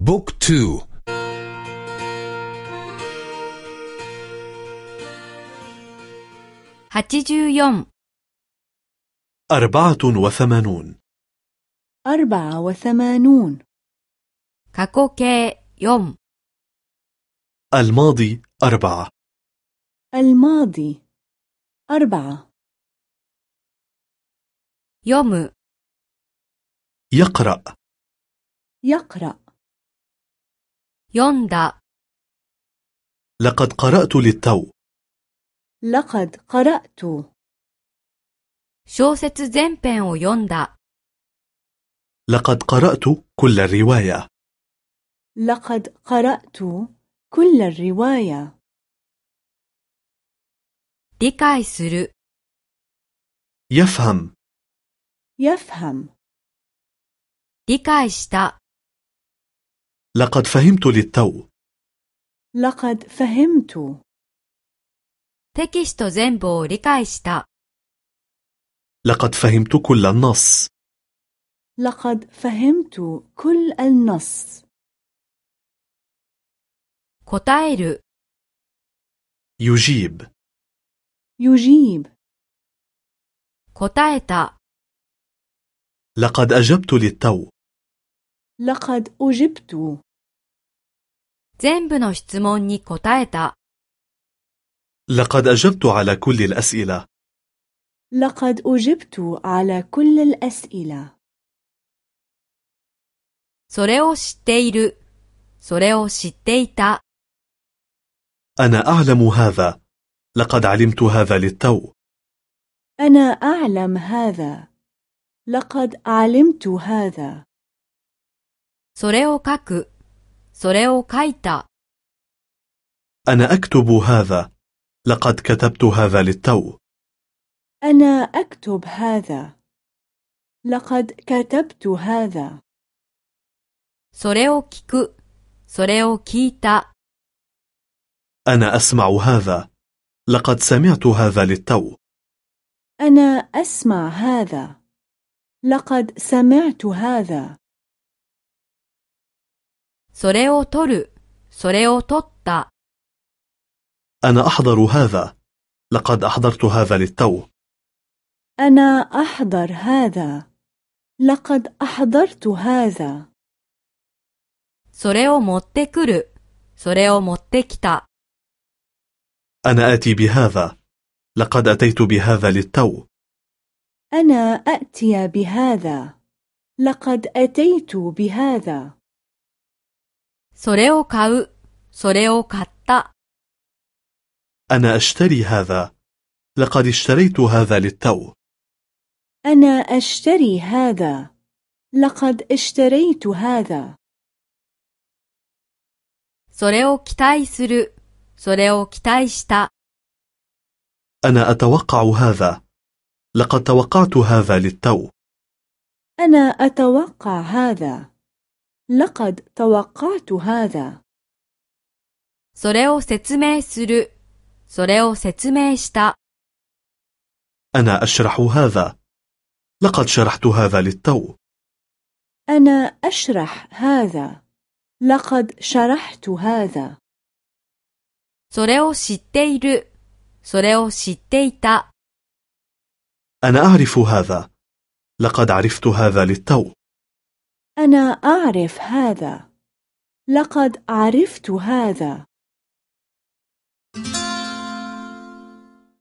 book two 四 أربعة وثمانون. أربعة وثمانون. كاكوكي يوم الماضي أربعة. الماضي أربعة. يوم. يقرأ. يقرأ. 読んだ لقد قرأت للتو لقد قرأت 小説全編を読んだ لقد قرأت كل الرواية لقد قرأت كل الرواية 理解する يفهم يفهم 理解した لقد فهمت للتو لقد فهمت テキスト全部を理解した لقد فهمت كل النص لقد فهمت كل النص 答える يجيب يجيب 答えた لقد أجبت للتو لقد أجبت 全部の質問に答えた لقد أجبت على كل الأسئلة لقد أجبت على كل الأسئلة それを知っているそれを知っていた أنا أعلم هذا لقد علمت هذا للتو أنا أعلم هذا لقد علمت هذا それを書くそれを書いた أنا أكتب هذا لقد كتبت هذا للتو أنا أكتب هذا لقد كتبت هذا それを聞くそれを聞いた أنا أسمع هذا لقد سمعت هذا للتو أنا أسمع هذا لقد سمعت هذا それを取るそれを取った أنا أحضر هذا لقد أحضرت هذا للتو أنا أحضر هذا لقد أحضرت هذا それを持ってくるそれを持ってきた أنا آتي بهذا لقد أتيت بهذا للتو أنا أأتي بهذا لقد أتيت بهذا それを買うそれを買った أنا أشتري هذا لقد اشتريت هذا للتو أنا أشتري هذا لقد اشتريت هذا それを期待するそれを期待した أنا أتوقع هذا لقد توقعت هذا للتو أنا أتوقع هذا لقد توقعت هذا それを説明するそれを説明した أنا أشرح هذا لقد شرحت هذا للتو أنا أشرح هذا لقد شرحت هذا それを知っているそれを知っていた أنا أعرف هذا لقد عرفت هذا للتو أنا أعرف هذا. لقد عرفت هذا.